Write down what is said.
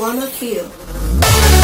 Wanna feel.